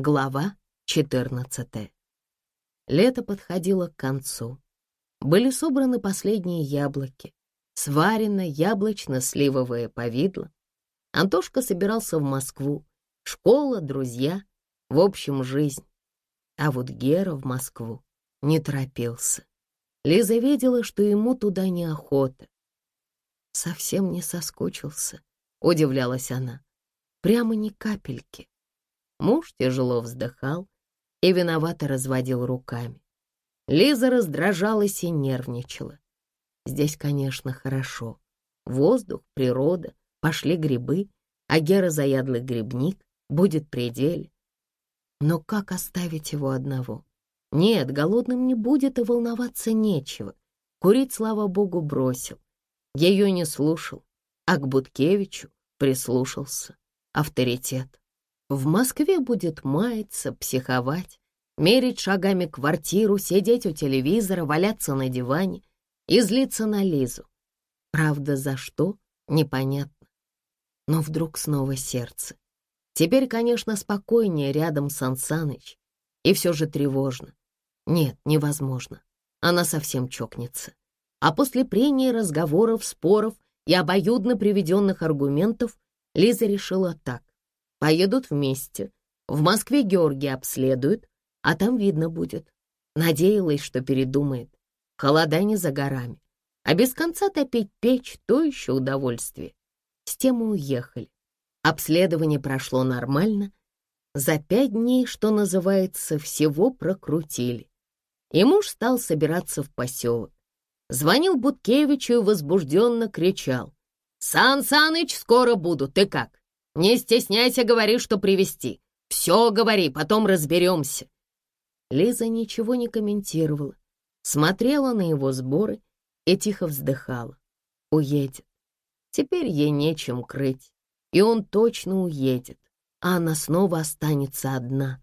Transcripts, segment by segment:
Глава 14. Лето подходило к концу. Были собраны последние яблоки, сварено яблочно-сливовое повидло. Антошка собирался в Москву. Школа, друзья, в общем, жизнь. А вот Гера в Москву не торопился. Лиза видела, что ему туда неохота. Совсем не соскучился, удивлялась она. Прямо ни капельки. Муж тяжело вздыхал и виновато разводил руками. Лиза раздражалась и нервничала. Здесь, конечно, хорошо. Воздух, природа, пошли грибы, а Гера заядлый грибник, будет пределе. Но как оставить его одного? Нет, голодным не будет и волноваться нечего. Курить, слава богу, бросил. Ее не слушал, а к Буткевичу прислушался. Авторитет. В Москве будет маяться, психовать, мерить шагами квартиру, сидеть у телевизора, валяться на диване и злиться на Лизу. Правда, за что? Непонятно. Но вдруг снова сердце. Теперь, конечно, спокойнее рядом с Ансаныч. И все же тревожно. Нет, невозможно. Она совсем чокнется. А после прения разговоров, споров и обоюдно приведенных аргументов Лиза решила так. Поедут вместе. В Москве Георгий обследует, а там видно будет. Надеялась, что передумает. Холода не за горами. А без конца топить печь — то еще удовольствие. С тем уехали. Обследование прошло нормально. За пять дней, что называется, всего прокрутили. И муж стал собираться в поселок. Звонил Буткевичу и возбужденно кричал. «Сан Саныч, скоро буду, ты как?» Не стесняйся, говори, что привезти. Все говори, потом разберемся. Лиза ничего не комментировала, смотрела на его сборы и тихо вздыхала. Уедет. Теперь ей нечем крыть, и он точно уедет, а она снова останется одна.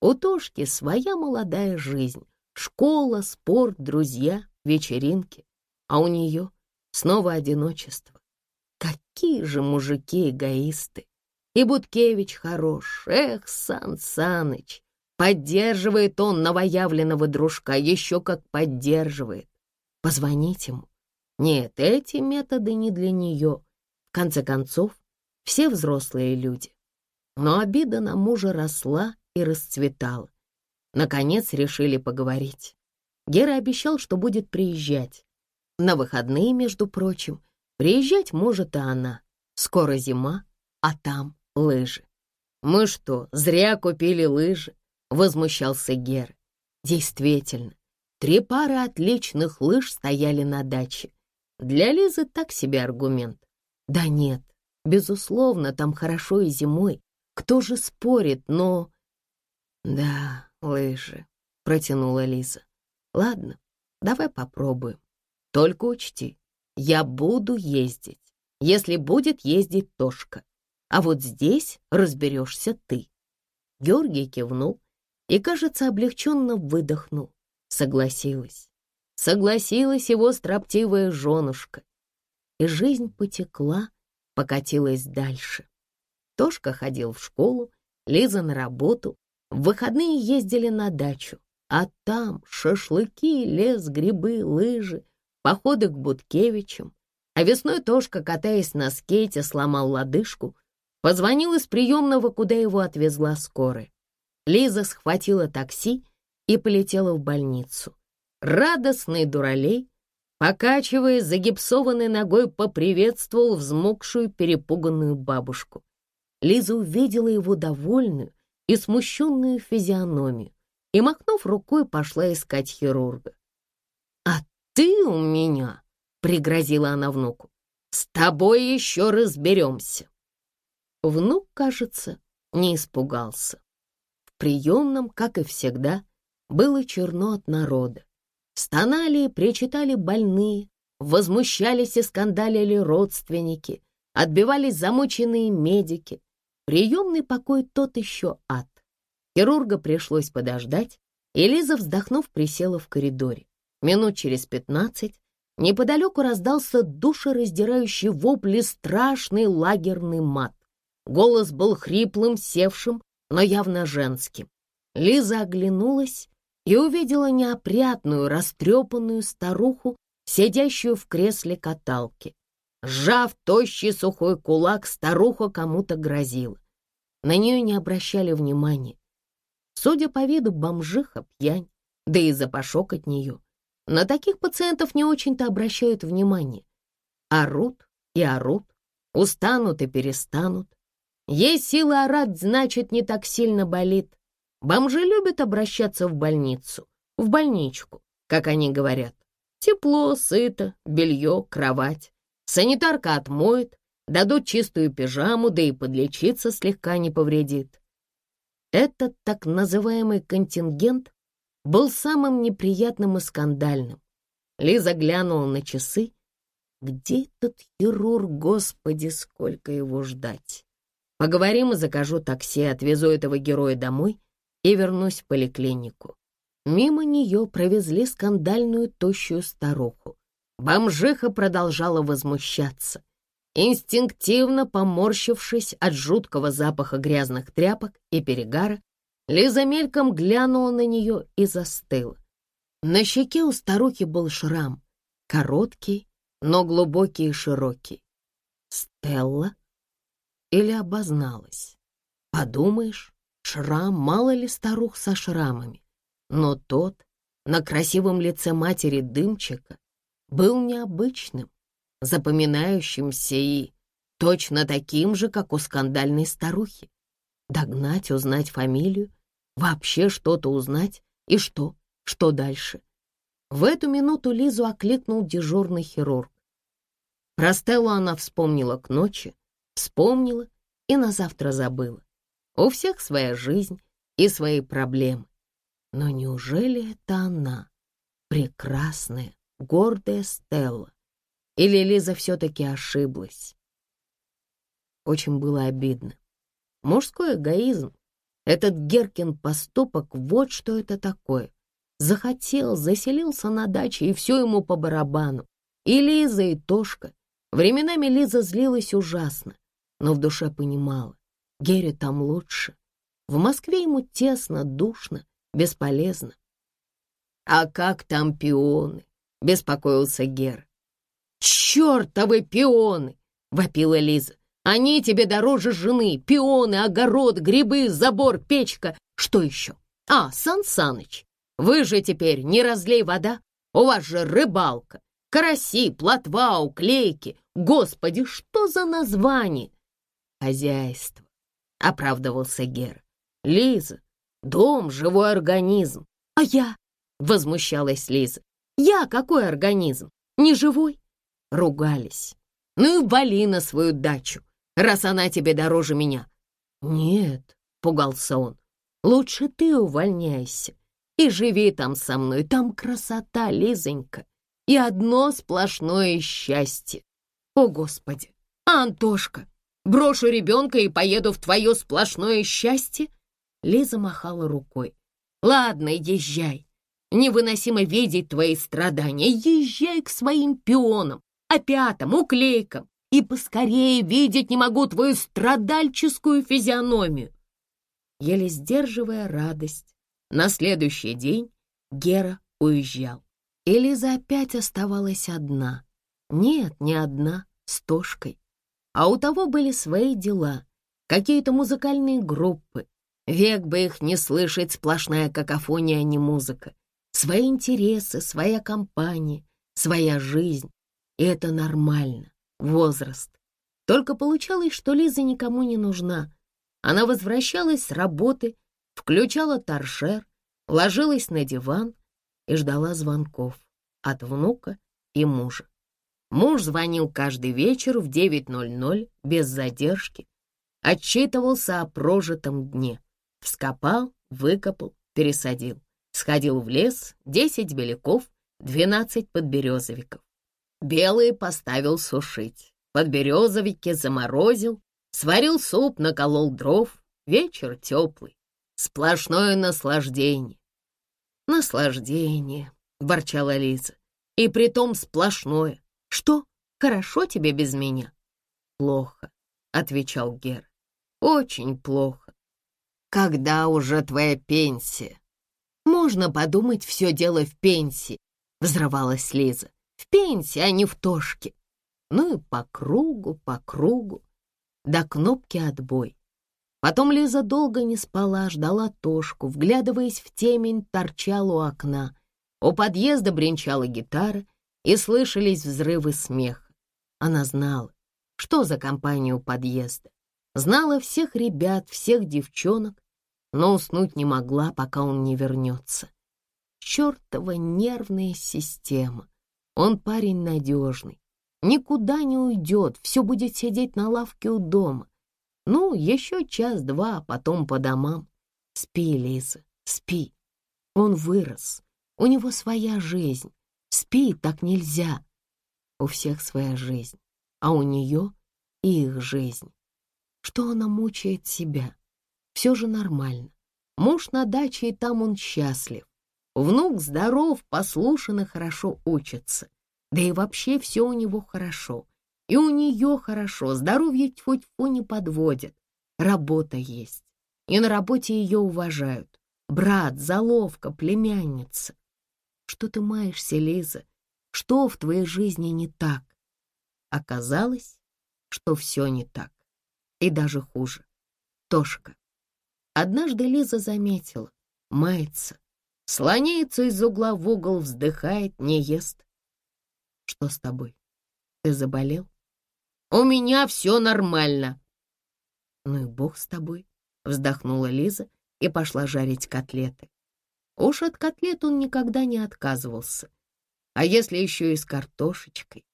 У Тошки своя молодая жизнь, школа, спорт, друзья, вечеринки, а у нее снова одиночество. Какие же мужики эгоисты! И Буткевич хорош, эх, Сан Саныч. Поддерживает он новоявленного дружка, еще как поддерживает. Позвонить ему? Нет, эти методы не для нее. В конце концов, все взрослые люди. Но обида на мужа росла и расцветала. Наконец решили поговорить. Гера обещал, что будет приезжать. На выходные, между прочим, приезжать может и она. Скоро зима, а там лыжи. «Мы что, зря купили лыжи?» — возмущался Гера. Действительно, три пары отличных лыж стояли на даче. Для Лизы так себе аргумент. Да нет, безусловно, там хорошо и зимой. Кто же спорит, но... Да, лыжи, протянула Лиза. Ладно, давай попробуем. Только учти, я буду ездить, если будет ездить Тошка а вот здесь разберешься ты». Георгий кивнул и, кажется, облегченно выдохнул. Согласилась. Согласилась его строптивая женушка. И жизнь потекла, покатилась дальше. Тошка ходил в школу, Лиза на работу, в выходные ездили на дачу, а там шашлыки, лес, грибы, лыжи, походы к Буткевичам. А весной Тошка, катаясь на скейте, сломал лодыжку, Позвонил из приемного, куда его отвезла скорая. Лиза схватила такси и полетела в больницу. Радостный дуралей, покачиваясь, загипсованной ногой, поприветствовал взмокшую, перепуганную бабушку. Лиза увидела его довольную и смущенную физиономию и, махнув рукой, пошла искать хирурга. «А ты у меня!» — пригрозила она внуку. «С тобой еще разберемся!» Внук, кажется, не испугался. В приемном, как и всегда, было черно от народа. Стонали и причитали больные, возмущались и скандалили родственники, отбивались замученные медики. Приемный покой тот еще ад. Хирурга пришлось подождать, и Лиза, вздохнув, присела в коридоре. Минут через пятнадцать неподалеку раздался душераздирающий вопль и страшный лагерный мат. Голос был хриплым, севшим, но явно женским. Лиза оглянулась и увидела неопрятную, растрепанную старуху, сидящую в кресле каталки. Сжав тощий сухой кулак, старуха кому-то грозила. На нее не обращали внимания. Судя по виду, бомжиха пьянь, да и запашок от нее. На таких пациентов не очень-то обращают внимание. Орут и орут, устанут и перестанут. Есть сила орать, значит, не так сильно болит. Бомжи любят обращаться в больницу, в больничку, как они говорят. Тепло, сыто, белье, кровать. Санитарка отмоет, дадут чистую пижаму, да и подлечиться слегка не повредит. Этот так называемый контингент был самым неприятным и скандальным. Лиза глянула на часы. Где этот хирург, господи, сколько его ждать? Поговорим и закажу такси, отвезу этого героя домой и вернусь в поликлинику. Мимо нее провезли скандальную тощую старуху. Бомжиха продолжала возмущаться. Инстинктивно поморщившись от жуткого запаха грязных тряпок и перегара, Лиза мельком глянула на нее и застыла. На щеке у старухи был шрам, короткий, но глубокий и широкий. Стелла? Или обозналась? Подумаешь, шрам, мало ли старух со шрамами. Но тот на красивом лице матери Дымчика был необычным, запоминающимся и точно таким же, как у скандальной старухи. Догнать, узнать фамилию, вообще что-то узнать и что, что дальше. В эту минуту Лизу окликнул дежурный хирург. Про Стеллу она вспомнила к ночи, вспомнила и на завтра забыла. У всех своя жизнь и свои проблемы. Но неужели это она, прекрасная, гордая Стелла? Или Лиза все-таки ошиблась? Очень было обидно. Мужской эгоизм. Этот Геркин поступок, вот что это такое. Захотел, заселился на даче, и все ему по барабану. И Лиза, и Тошка. Временами Лиза злилась ужасно, но в душе понимала, Гере там лучше. В Москве ему тесно, душно, бесполезно. «А как там пионы?» — беспокоился Гера. «Чертовы пионы!» — вопила Лиза. Они тебе дороже жены, пионы, огород, грибы, забор, печка. Что еще? А, Сан Саныч, вы же теперь не разлей вода. У вас же рыбалка, караси, плотва, уклейки. Господи, что за название? Хозяйство, оправдывался Гера. Лиза, дом, живой организм. А я? Возмущалась Лиза. Я какой организм? Не живой? Ругались. Ну и вали на свою дачу раз она тебе дороже меня». «Нет», — пугался он, — «лучше ты увольняйся и живи там со мной. Там красота, Лизонька, и одно сплошное счастье. О, Господи! Антошка, брошу ребенка и поеду в твое сплошное счастье?» Лиза махала рукой. «Ладно, езжай. Невыносимо видеть твои страдания. Езжай к своим пионам, опятам, уклейкам и поскорее видеть не могу твою страдальческую физиономию. Еле сдерживая радость, на следующий день Гера уезжал. Элиза опять оставалась одна. Нет, не одна, с Тошкой. А у того были свои дела, какие-то музыкальные группы. Век бы их не слышать, сплошная какофония, а не музыка. Свои интересы, своя компания, своя жизнь. И это нормально возраст. Только получалось, что Лиза никому не нужна. Она возвращалась с работы, включала торшер, ложилась на диван и ждала звонков от внука и мужа. Муж звонил каждый вечер в 9.00 без задержки, отчитывался о прожитом дне, вскопал, выкопал, пересадил, сходил в лес, 10 беляков, 12 подберезовиков. Белые поставил сушить. Подберезовики заморозил, сварил суп, наколол дров. Вечер теплый. Сплошное наслаждение. Наслаждение, ворчала Лиза. И притом сплошное. Что, хорошо тебе без меня? Плохо, отвечал Гер. Очень плохо. Когда уже твоя пенсия? Можно подумать, все дело в пенсии, взрывалась Лиза. В пенсии, а не в тошке. Ну и по кругу, по кругу, до кнопки отбой. Потом Лиза долго не спала, ждала Тошку, вглядываясь в темень, торчала у окна. У подъезда бренчала гитара, и слышались взрывы смеха. Она знала, что за компания у подъезда. Знала всех ребят, всех девчонок, но уснуть не могла, пока он не вернется. Чертова нервная система. Он парень надежный, никуда не уйдет, все будет сидеть на лавке у дома. Ну, еще час-два, а потом по домам. Спи, Лиза, спи. Он вырос, у него своя жизнь. Спи, так нельзя. У всех своя жизнь, а у нее их жизнь. Что она мучает себя? Все же нормально. Муж на даче, и там он счастлив. Внук здоров, послушан и хорошо учится. Да и вообще все у него хорошо. И у нее хорошо, здоровье тьфу-тьфу не подводит. Работа есть. И на работе ее уважают. Брат, заловка, племянница. Что ты маешься, Лиза? Что в твоей жизни не так? Оказалось, что все не так. И даже хуже. Тошка. Однажды Лиза заметила, мается, слоняется из угла в угол, вздыхает, не ест. Что с тобой? Ты заболел? У меня все нормально. Ну и бог с тобой, вздохнула Лиза и пошла жарить котлеты. Уж от котлет он никогда не отказывался. А если еще и с картошечкой?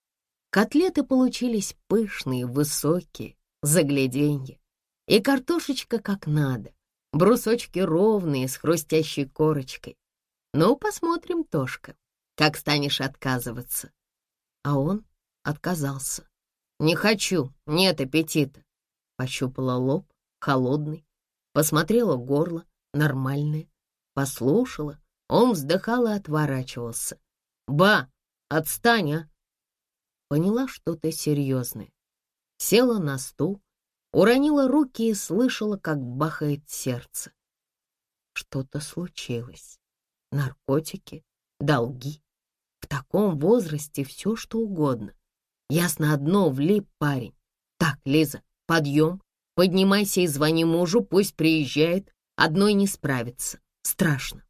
Котлеты получились пышные, высокие, загляденье. И картошечка как надо, брусочки ровные, с хрустящей корочкой. Ну, посмотрим, Тошка, как станешь отказываться. А он отказался. «Не хочу, нет аппетита». Пощупала лоб, холодный, посмотрела горло, нормальное послушала. Он вздыхал и отворачивался. «Ба, отстань, а!» Поняла что-то серьезное. Села на стул, уронила руки и слышала, как бахает сердце. Что-то случилось. Наркотики, долги. В таком возрасте все, что угодно. Ясно одно, влип парень. Так, Лиза, подъем, поднимайся и звони мужу, пусть приезжает, одной не справится. Страшно.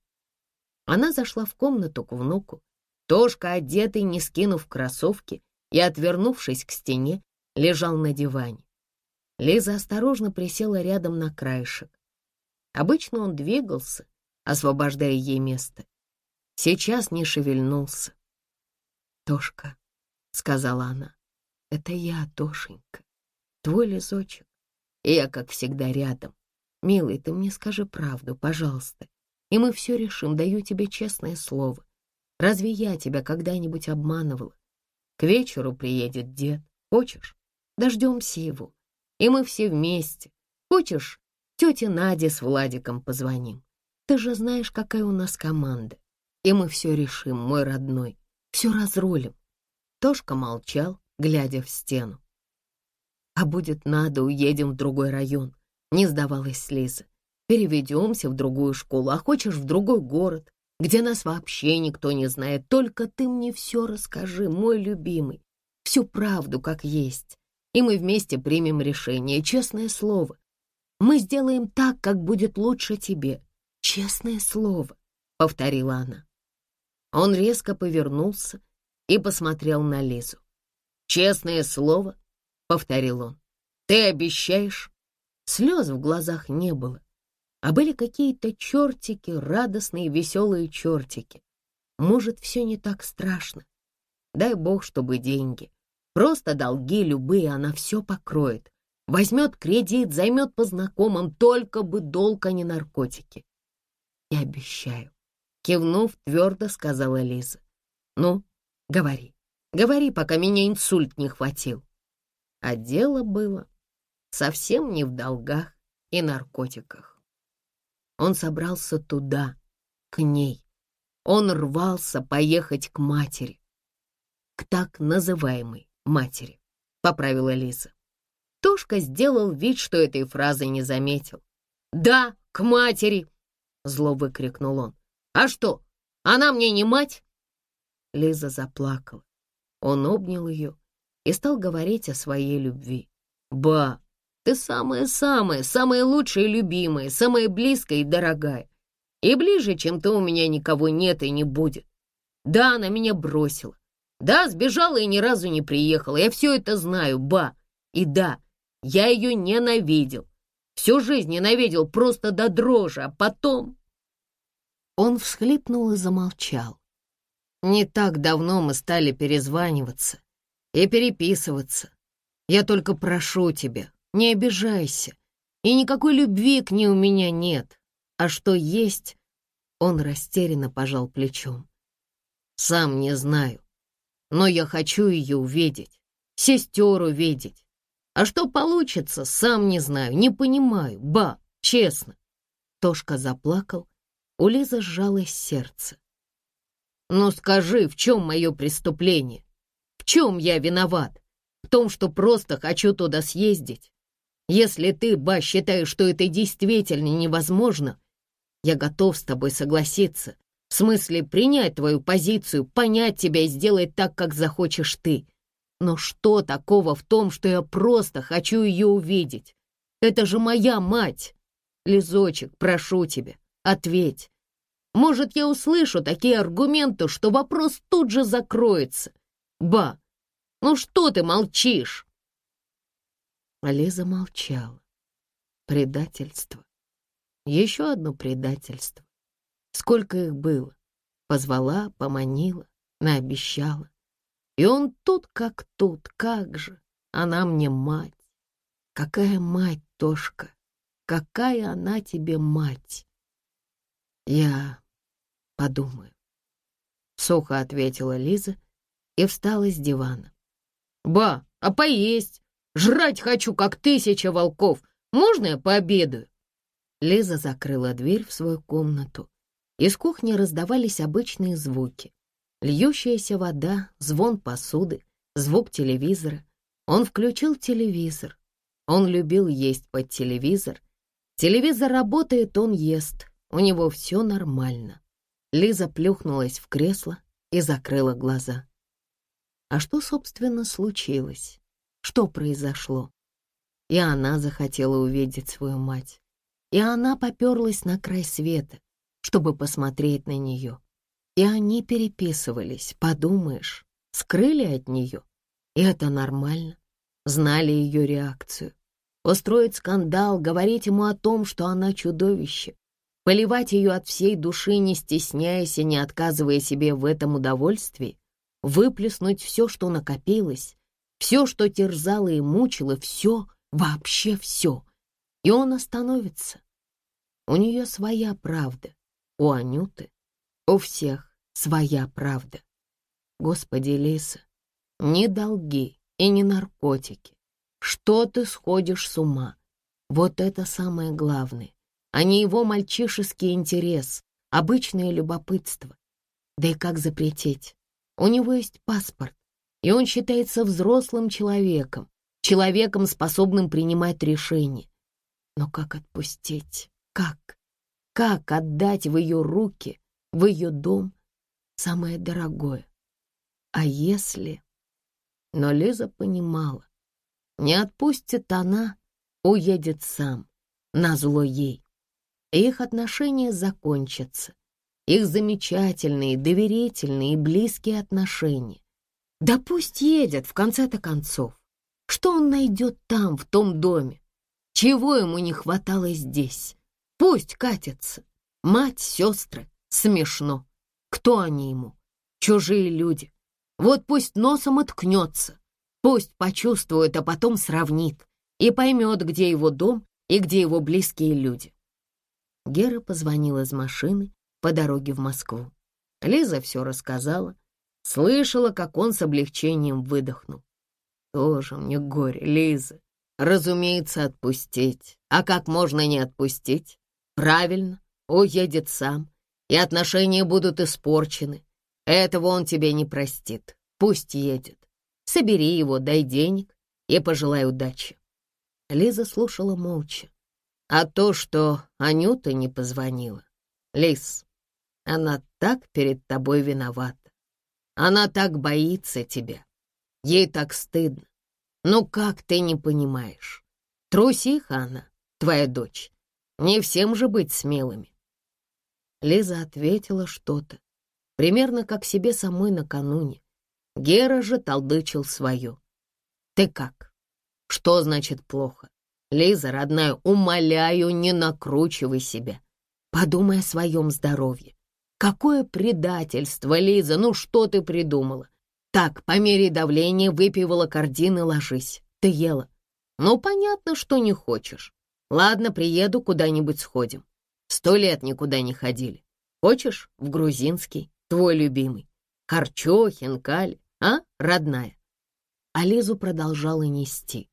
Она зашла в комнату к внуку. Тошка, одетый, не скинув кроссовки и отвернувшись к стене, лежал на диване. Лиза осторожно присела рядом на краешек. Обычно он двигался, освобождая ей место. Сейчас не шевельнулся. «Тошка», — сказала она, — «это я, Тошенька, твой лизочек. И я, как всегда, рядом. Милый, ты мне скажи правду, пожалуйста и мы все решим, даю тебе честное слово. Разве я тебя когда-нибудь обманывала? К вечеру приедет дед. Хочешь? Дождемся его. И мы все вместе. Хочешь, тете Наде с Владиком позвоним? Ты же знаешь, какая у нас команда. И мы все решим, мой родной. Все разрулим. Тошка молчал, глядя в стену. А будет надо, уедем в другой район. Не сдавалась Лиза переведемся в другую школу, а хочешь в другой город, где нас вообще никто не знает. Только ты мне все расскажи, мой любимый, всю правду как есть. И мы вместе примем решение, честное слово. Мы сделаем так, как будет лучше тебе. Честное слово, — повторила она. Он резко повернулся и посмотрел на Лизу. «Честное слово», — повторил он, — «ты обещаешь?» Слез в глазах не было, а были какие-то чертики, радостные, веселые чертики. Может, все не так страшно. Дай бог, чтобы деньги. Просто долги любые она все покроет. Возьмет кредит, займет по знакомым, только бы долг, а не наркотики. Я обещаю. Кивнув, твердо сказала Лиза. Ну, говори, говори, пока меня инсульт не хватил. А дело было совсем не в долгах и наркотиках. Он собрался туда, к ней. Он рвался поехать к матери. К так называемой матери, поправила Лиза. Тошка сделал вид, что этой фразы не заметил. Да, к матери!» — зло выкрикнул он. «А что, она мне не мать?» Лиза заплакала. Он обнял ее и стал говорить о своей любви. «Ба, ты самая-самая, самая лучшая и любимая, самая близкая и дорогая. И ближе, чем ты, у меня никого нет и не будет. Да, она меня бросила. Да, сбежала и ни разу не приехала. Я все это знаю, ба. И да, я ее ненавидел. Всю жизнь ненавидел просто до дрожи, а потом... Он всхлипнул и замолчал. Не так давно мы стали перезваниваться и переписываться. Я только прошу тебя, не обижайся. И никакой любви к ней у меня нет. А что есть, он растерянно пожал плечом. Сам не знаю, но я хочу ее увидеть, сестер увидеть. А что получится, сам не знаю, не понимаю, ба, честно. Тошка заплакал, у Лизы сжалось сердце. «Ну скажи, в чем мое преступление? В чем я виноват? В том, что просто хочу туда съездить? Если ты, ба, считаешь, что это действительно невозможно, я готов с тобой согласиться. В смысле, принять твою позицию, понять тебя и сделать так, как захочешь ты. Но что такого в том, что я просто хочу ее увидеть? Это же моя мать. Лизочек, прошу тебя, ответь. Может, я услышу такие аргументы, что вопрос тут же закроется. Ба, ну что ты молчишь?» Лиза молчала. Предательство. Еще одно предательство. Сколько их было. Позвала, поманила, наобещала. И он тут как тут, как же. Она мне мать. Какая мать, Тошка? Какая она тебе мать? Я подумаю. Сухо ответила Лиза и встала с дивана. «Ба, а поесть? Жрать хочу, как тысяча волков. Можно я пообедаю?» Лиза закрыла дверь в свою комнату. Из кухни раздавались обычные звуки. Льющаяся вода, звон посуды, звук телевизора. Он включил телевизор. Он любил есть под телевизор. Телевизор работает, он ест. У него все нормально. Лиза плюхнулась в кресло и закрыла глаза. А что, собственно, случилось? Что произошло? И она захотела увидеть свою мать. И она поперлась на край света, чтобы посмотреть на нее. И они переписывались, подумаешь, скрыли от нее. И это нормально. Знали ее реакцию. Устроить скандал, говорить ему о том, что она чудовище, поливать ее от всей души, не стесняясь и не отказывая себе в этом удовольствии, выплеснуть все, что накопилось, все, что терзало и мучило, все, вообще все. И он остановится. У нее своя правда, у Анюты, у всех своя правда. Господи, Лиса, не долги и не наркотики. Что ты сходишь с ума? Вот это самое главное а не его мальчишеский интерес, обычное любопытство. Да и как запретить? У него есть паспорт, и он считается взрослым человеком, человеком, способным принимать решения. Но как отпустить? Как? Как отдать в ее руки, в ее дом самое дорогое? А если... Но Лиза понимала, не отпустит она, уедет сам, назло ей их отношения закончатся. Их замечательные, доверительные и близкие отношения. Да пусть едет в конце-то концов. Что он найдет там, в том доме? Чего ему не хватало здесь? Пусть катится. Мать, сестры, смешно. Кто они ему? Чужие люди. Вот пусть носом и ткнется. Пусть почувствует, а потом сравнит и поймет, где его дом и где его близкие люди. Гера позвонил из машины по дороге в Москву. Лиза все рассказала, слышала, как он с облегчением выдохнул. Тоже мне горе, Лиза. Разумеется, отпустить. А как можно не отпустить? Правильно, уедет сам, и отношения будут испорчены. Этого он тебе не простит. Пусть едет. Собери его, дай денег и пожелай удачи. Лиза слушала молча. А то, что Анюта не позвонила. Лис, она так перед тобой виновата. Она так боится тебя. Ей так стыдно. Ну как ты не понимаешь? Трусиха она, твоя дочь. Не всем же быть смелыми. Лиза ответила что-то, примерно как себе самой накануне. Гера же толдычил свое. Ты как? Что значит плохо? Лиза, родная, умоляю, не накручивай себя. Подумай о своем здоровье. Какое предательство, Лиза, ну что ты придумала? Так, по мере давления выпивала кардин и ложись. Ты ела. Ну, понятно, что не хочешь. Ладно, приеду, куда-нибудь сходим. Сто лет никуда не ходили. Хочешь в грузинский, твой любимый? Харчо, хинкаль, а, родная? А Лизу продолжала нести.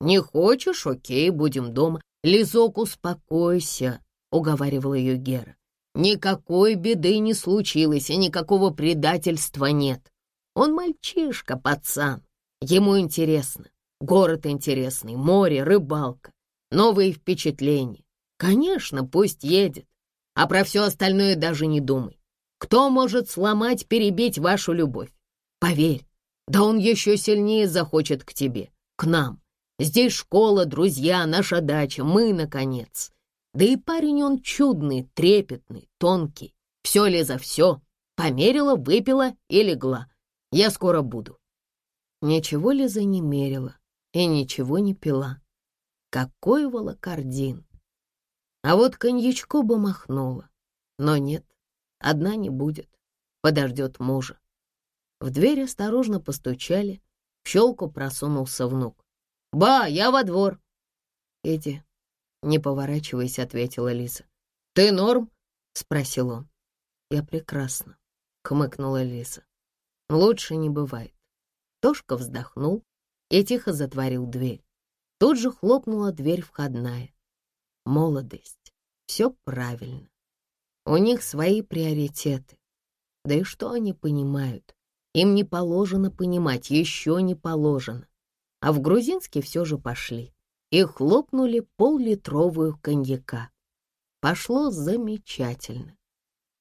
Не хочешь, окей, будем дома. Лизок, успокойся, уговаривала ее Гера. Никакой беды не случилось, и никакого предательства нет. Он мальчишка, пацан. Ему интересно. Город интересный, море, рыбалка, новые впечатления. Конечно, пусть едет. А про все остальное даже не думай. Кто может сломать, перебить вашу любовь? Поверь, да он еще сильнее захочет к тебе, к нам. Здесь школа, друзья, наша дача, мы, наконец. Да и парень он чудный, трепетный, тонкий. Все ли за все? Померила, выпила и легла. Я скоро буду». Ничего Лиза не мерила и ничего не пила. Какой волокордин! А вот коньячку бы махнула. Но нет, одна не будет, подождет мужа. В дверь осторожно постучали, в щелку просунулся внук. «Ба, я во двор!» «Иди», — не поворачиваясь, ответила Лиза. «Ты норм?» — спросил он. «Я прекрасно», — хмыкнула Лиза. Лучше не бывает. Тошка вздохнул и тихо затворил дверь. Тут же хлопнула дверь входная. Молодость. Все правильно. У них свои приоритеты. Да и что они понимают? Им не положено понимать, еще не положено. А в грузинский все же пошли. И хлопнули пол-литровую коньяка. Пошло замечательно.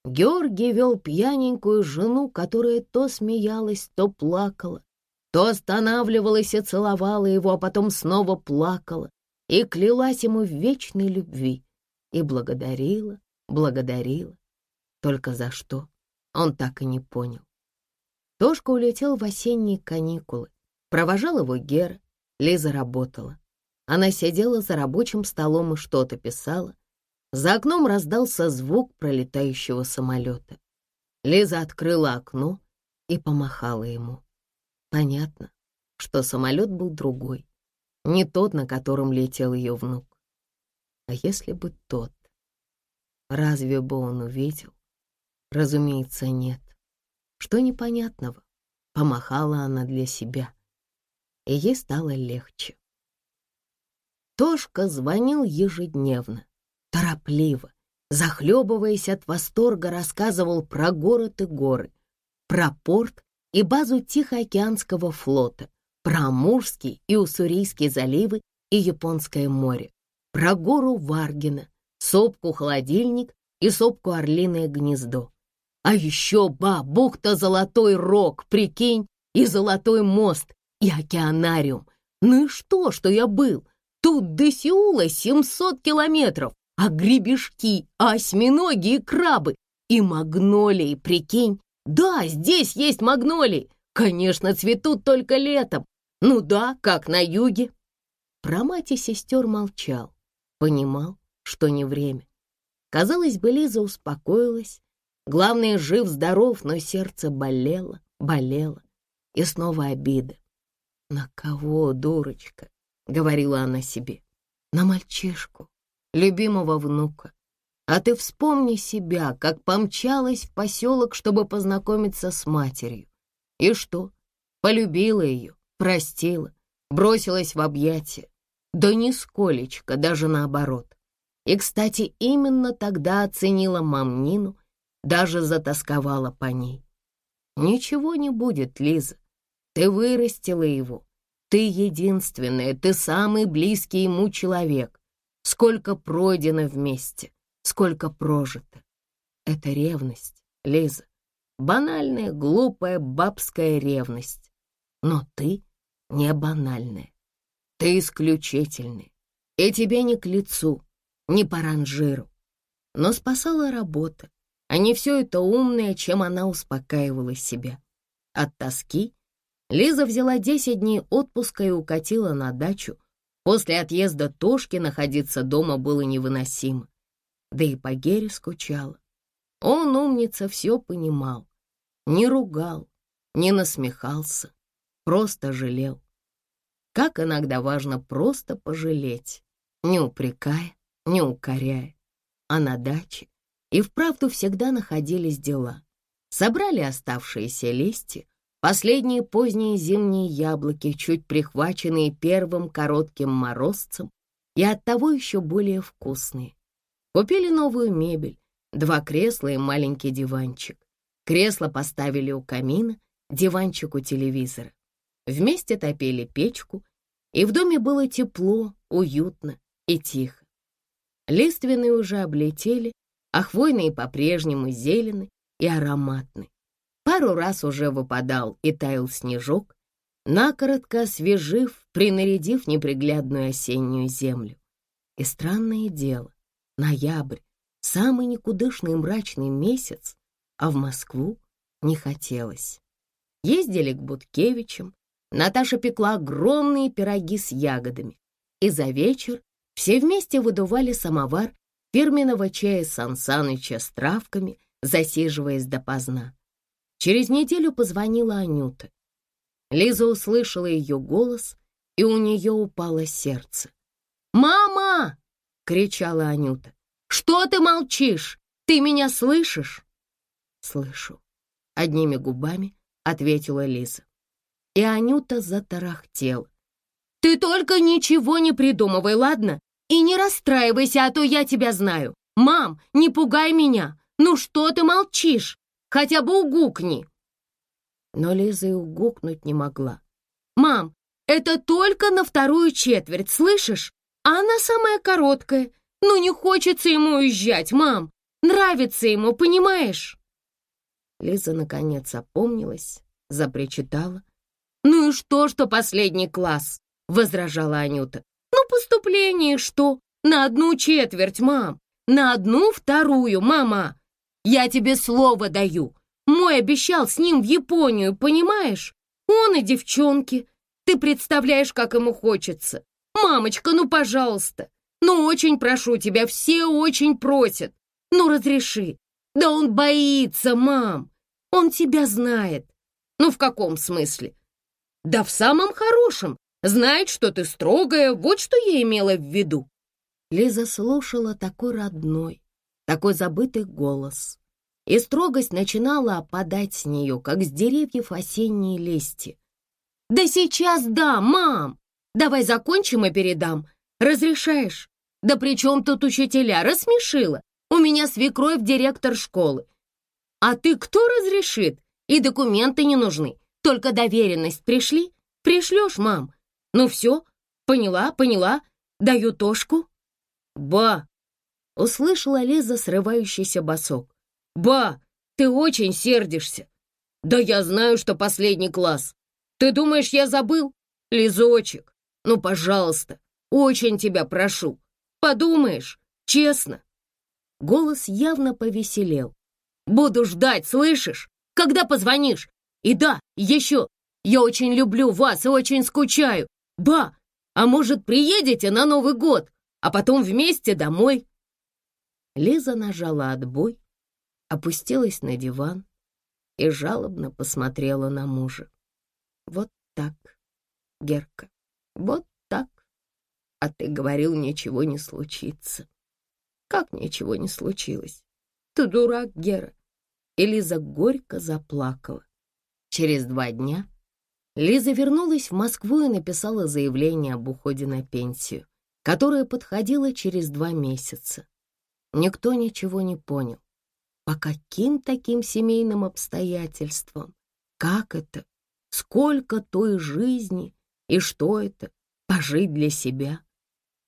Георгий вел пьяненькую жену, которая то смеялась, то плакала, то останавливалась и целовала его, а потом снова плакала и клялась ему в вечной любви и благодарила, благодарила. Только за что, он так и не понял. Тошка улетел в осенние каникулы, провожал его Гера, Лиза работала. Она сидела за рабочим столом и что-то писала, за окном раздался звук пролетающего самолета. Лиза открыла окно и помахала ему. Понятно, что самолет был другой, не тот, на котором летел ее внук. А если бы тот? Разве бы он увидел? Разумеется, нет. Что непонятного? Помахала она для себя, и ей стало легче. Тошка звонил ежедневно торопливо, захлебываясь от восторга, рассказывал про город и горы, про порт и базу Тихоокеанского флота, про Амурский и Уссурийский заливы и Японское море, про гору Варгина, сопку-холодильник и сопку-орлиное гнездо. А еще, ба, бухта Золотой Рог, прикинь, и Золотой мост, и океанариум. Ну и что, что я был? Тут до Сеула 700 километров, а гребешки, осьминоги и крабы, и магнолии, прикинь. Да, здесь есть магнолии. Конечно, цветут только летом. Ну да, как на юге. Про мать и сестер молчал. Понимал, что не время. Казалось бы, Лиза успокоилась. Главное, жив-здоров, но сердце болело, болело. И снова обида. «На кого, дурочка?» — говорила она себе. «На мальчишку любимого внука. А ты вспомни себя, как помчалась в поселок, чтобы познакомиться с матерью. И что? Полюбила ее, простила, бросилась в объятия. Да нисколечко, даже наоборот. И, кстати, именно тогда оценила мам Нину, даже затасковала по ней. Ничего не будет, Лиза. Ты вырастила его. Ты единственная, ты самый близкий ему человек. сколько пройдено вместе, сколько прожито. Это ревность, Лиза. Банальная, глупая, бабская ревность. Но ты не банальная. Ты исключительный. И тебе не к лицу, не по ранжиру. Но спасала работа, а не все это умное, чем она успокаивала себя. От тоски Лиза взяла 10 дней отпуска и укатила на дачу. После отъезда Тошки находиться дома было невыносимо. Да и по Гере скучала. Он, умница, все понимал. Не ругал, не насмехался, просто жалел. Как иногда важно просто пожалеть, не упрекая, не укоряя. А на даче и вправду всегда находились дела. Собрали оставшиеся листья, последние поздние зимние яблоки, чуть прихваченные первым коротким морозцем и оттого еще более вкусные. Купили новую мебель, два кресла и маленький диванчик. Кресло поставили у камина, диванчик у телевизора. Вместе топили печку, и в доме было тепло, уютно и тихо. Лиственные уже облетели, а хвойные по-прежнему зелены и ароматны. Пару раз уже выпадал и таял снежок, накоротко освежив, принарядив неприглядную осеннюю землю. И странное дело, ноябрь, самый никудышный мрачный месяц, а в Москву не хотелось. Ездили к Буткевичам, Наташа пекла огромные пироги с ягодами, и за вечер все вместе выдували самовар фирменного чая Сан Саныча с травками, засиживаясь допоздна. Через неделю позвонила Анюта. Лиза услышала ее голос, и у нее упало сердце. «Мама!» — кричала Анюта. «Что ты молчишь? Ты меня слышишь?» «Слышу», — одними губами ответила Лиза. И Анюта затарахтела. «Ты только ничего не придумывай, ладно? И не расстраивайся, а то я тебя знаю. Мам, не пугай меня. Ну что ты молчишь? Хотя бы угукни. Но Лиза и угукнуть не могла. Мам, это только на вторую четверть, слышишь? А она самая короткая. Ну не хочется ему уезжать, мам. Нравится ему, понимаешь? Лиза наконец опомнилась, запричитала. «Ну и что, что последний класс?» — возражала Анюта. «Ну, поступление что? На одну четверть, мам! На одну вторую, мама! Я тебе слово даю! Мой обещал с ним в Японию, понимаешь? Он и девчонки. Ты представляешь, как ему хочется. Мамочка, ну, пожалуйста. Ну, очень прошу тебя, все очень просят. Ну, разреши. Да он боится, мам. Он тебя знает. Ну, в каком смысле? Да в самом хорошем. Знает, что ты строгая, вот что я имела в виду. Лиза слушала такой родной, такой забытый голос. И строгость начинала опадать с нее, как с деревьев осенние листья. «Да сейчас да, мам! Давай закончим и передам. Разрешаешь? Да при чем тут учителя? Рассмешила. У меня свекровь директор школы. А ты кто разрешит? И документы не нужны. Только доверенность пришли? Пришлешь, мам. Ну все, поняла, поняла. Даю тошку. Ба! Услышала Лиза срывающийся босок. Ба, ты очень сердишься. Да я знаю, что последний класс. Ты думаешь, я забыл? Лизочек, ну, пожалуйста, очень тебя прошу. Подумаешь, честно. Голос явно повеселел. Буду ждать, слышишь? Когда позвонишь? И да, еще, я очень люблю вас и очень скучаю. Ба, а может, приедете на Новый год, а потом вместе домой?» Лиза нажала отбой, опустилась на диван и жалобно посмотрела на мужа. «Вот так, Герка, вот так. А ты говорил, ничего не случится. Как ничего не случилось? Ты дурак, Гера!» И Лиза горько заплакала. Через два дня Лиза вернулась в Москву и написала заявление об уходе на пенсию, которое подходило через два месяца. Никто ничего не понял. По каким таким семейным обстоятельствам? Как это? Сколько той жизни? И что это? Пожить для себя?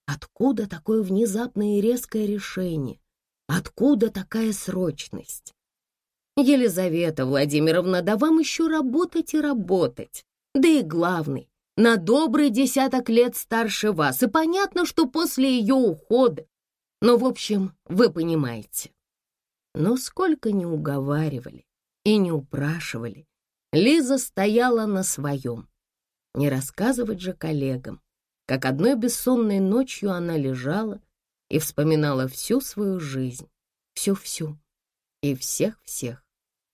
Откуда такое внезапное и резкое решение? Откуда такая срочность? Елизавета Владимировна, да вам еще работать и работать. Да и главный, на добрый десяток лет старше вас, и понятно, что после ее ухода. Но, в общем, вы понимаете. Но сколько не уговаривали и не упрашивали, Лиза стояла на своем. Не рассказывать же коллегам, как одной бессонной ночью она лежала и вспоминала всю свою жизнь, всю-всю и всех-всех.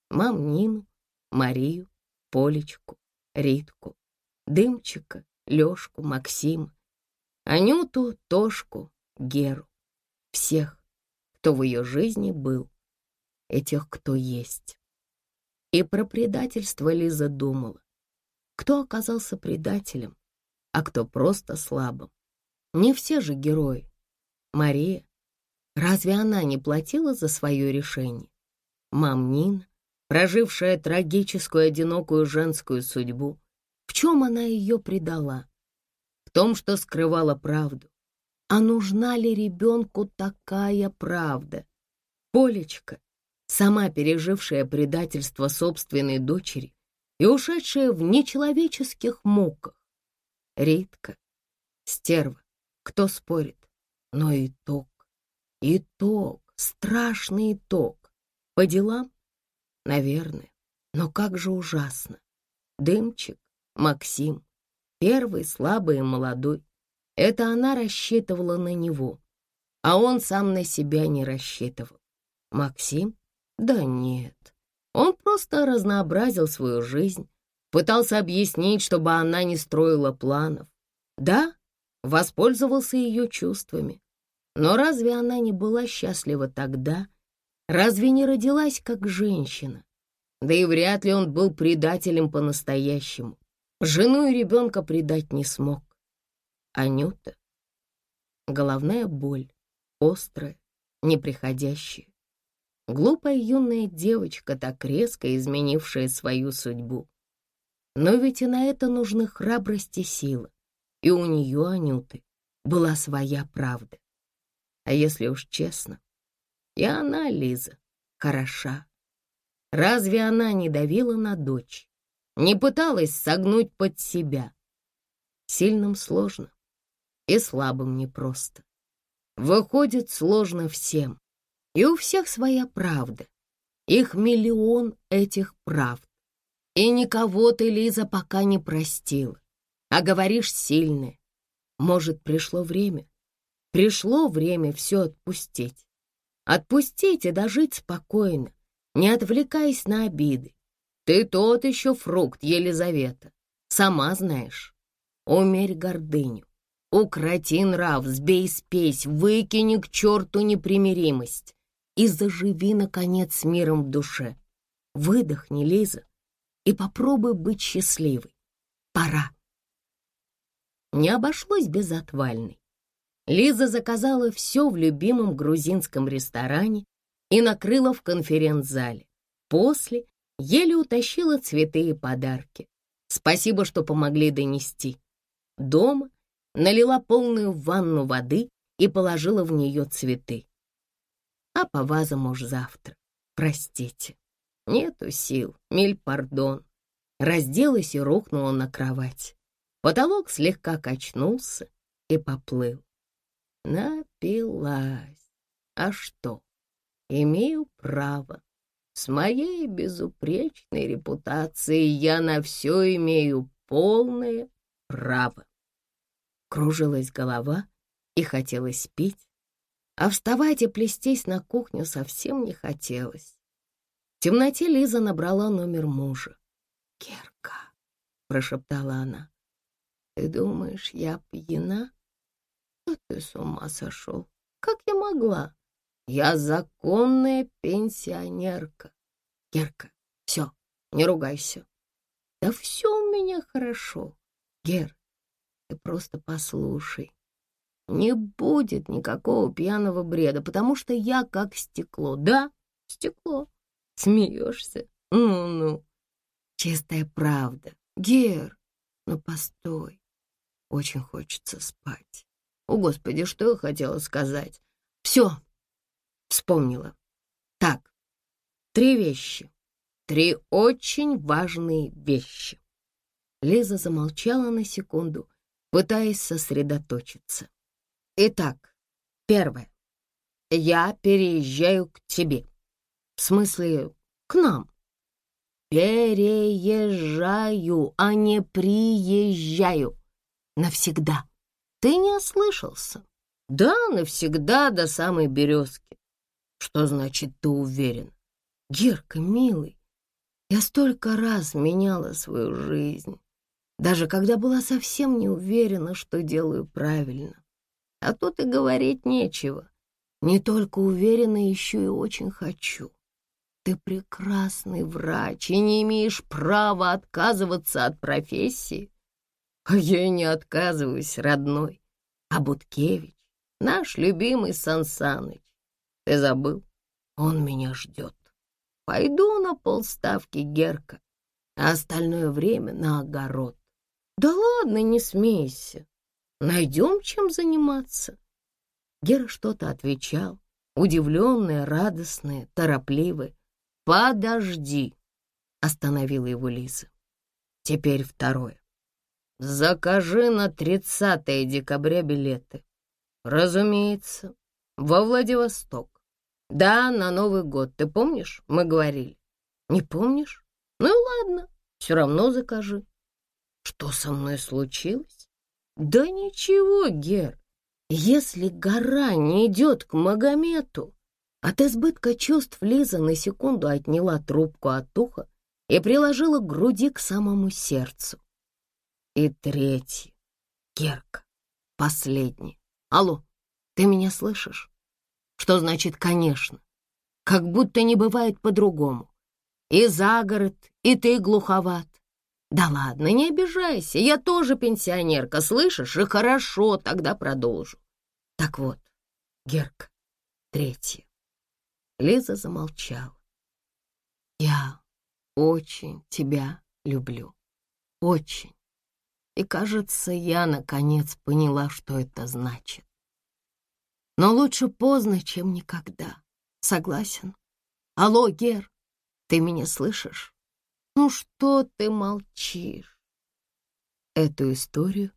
Мам Нину, Марию, Полечку, Ритку, Дымчика, Лёшку, Максима, Анюту, Тошку, Геру. Всех, кто в ее жизни был, и тех, кто есть. И про предательство Лиза думала. Кто оказался предателем, а кто просто слабым. Не все же герои. Мария, разве она не платила за свое решение? Мам Нина, прожившая трагическую одинокую женскую судьбу, в чем она ее предала? В том, что скрывала правду. А нужна ли ребенку такая правда? Полечка, сама пережившая предательство собственной дочери и ушедшая в нечеловеческих муках. Ритка, стерва, кто спорит, но итог, итог, страшный итог. По делам? Наверное, но как же ужасно. Дымчик, Максим, первый, слабый и молодой. Это она рассчитывала на него, а он сам на себя не рассчитывал. Максим да нет, он просто разнообразил свою жизнь, пытался объяснить, чтобы она не строила планов. Да, воспользовался ее чувствами. Но разве она не была счастлива тогда? Разве не родилась как женщина? Да и вряд ли он был предателем по-настоящему. Жену и ребенка предать не смог. Анюта. Головная боль, острая, неприходящая. Глупая юная девочка, так резко изменившая свою судьбу. Но ведь и на это нужны храбрость и сила. И у нее, Анюты, была своя правда. А если уж честно, и она, Лиза, хороша. Разве она не давила на дочь? Не пыталась согнуть под себя? Сильным сложно и слабым непросто. Выходит, сложно всем. И у всех своя правда. Их миллион этих правд. И никого ты, Лиза, пока не простила. А говоришь сильное. Может, пришло время? Пришло время все отпустить. Отпустить и дожить спокойно, не отвлекаясь на обиды. Ты тот еще фрукт, Елизавета. Сама знаешь. Умерь гордыню. Укроти нрав, сбей спесь, выкини к черту непримиримость и заживи, наконец, миром в душе. Выдохни, Лиза, и попробуй быть счастливой. Пора. Не обошлось без отвальной. Лиза заказала все в любимом грузинском ресторане и накрыла в конференц-зале. После еле утащила цветы и подарки. Спасибо, что помогли донести. Дома налила полную ванну воды и положила в нее цветы а по вазам уж завтра. Простите. Нету сил, миль пардон. Разделась и рухнула на кровать. Потолок слегка качнулся и поплыл. Напилась. А что? Имею право. С моей безупречной репутацией я на все имею полное право. Кружилась голова и хотелось пить, а вставать и плестись на кухню совсем не хотелось. В темноте Лиза набрала номер мужа. «Керка», — прошептала она, — «ты думаешь, я пьяна? Да ты с ума сошел. Как я могла? Я законная пенсионерка. Герка, все, не ругайся. Да все у меня хорошо. Гер, ты просто послушай. Не будет никакого пьяного бреда, потому что я как стекло. Да, стекло. Смеешься? Ну-ну. Чистая правда. Гер, ну постой. Очень хочется спать. О, Господи, что я хотела сказать? Все, вспомнила. Так, три вещи. Три очень важные вещи. Лиза замолчала на секунду, пытаясь сосредоточиться. Итак, первое. Я переезжаю к тебе. В смысле, к нам. Переезжаю, а не приезжаю. Навсегда. Ты не ослышался? Да, навсегда до самой березки. Что значит ты уверен? Герка, милый, я столько раз меняла свою жизнь, даже когда была совсем не уверена, что делаю правильно. А тут и говорить нечего. Не только уверена, еще и очень хочу. Ты прекрасный врач и не имеешь права отказываться от профессии. А я и не отказываюсь, родной. А Буткевич, наш любимый Сансаныч, ты забыл? Он меня ждет. Пойду на полставки Герка, а остальное время на огород. Да ладно, не смейся. Найдем чем заниматься. Гера что-то отвечал, удивленная, радостная, торопливая. «Подожди!» — остановила его Лиза. «Теперь второе. Закажи на 30 декабря билеты. Разумеется, во Владивосток. Да, на Новый год. Ты помнишь, мы говорили? Не помнишь? Ну и ладно, все равно закажи. Что со мной случилось? Да ничего, Гер. Если гора не идет к Магомету, от избытка чувств Лиза на секунду отняла трубку от уха и приложила к груди к самому сердцу. И третий. Герка. Последний. Алло, ты меня слышишь? Что значит «конечно»? Как будто не бывает по-другому. И за город, и ты глуховат. Да ладно, не обижайся, я тоже пенсионерка, слышишь? И хорошо, тогда продолжу. Так вот, Герка, третье. Лиза замолчала. Я очень тебя люблю. Очень. И, кажется, я, наконец, поняла, что это значит. Но лучше поздно, чем никогда. Согласен? Алло, Гер, ты меня слышишь? Ну что ты молчишь? Эту историю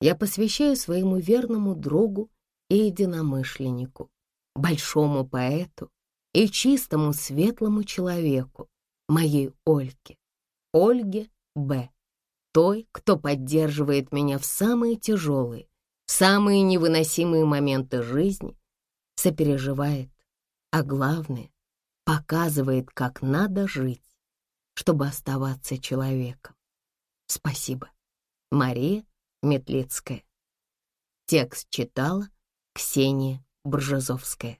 я посвящаю своему верному другу и единомышленнику, большому поэту и чистому светлому человеку, моей Ольге, Ольге Б., той, кто поддерживает меня в самые тяжелые, самые невыносимые моменты жизни, сопереживает, а главное, показывает, как надо жить, чтобы оставаться человеком. Спасибо. Мария Метлицкая. Текст читала Ксения Бржезовская.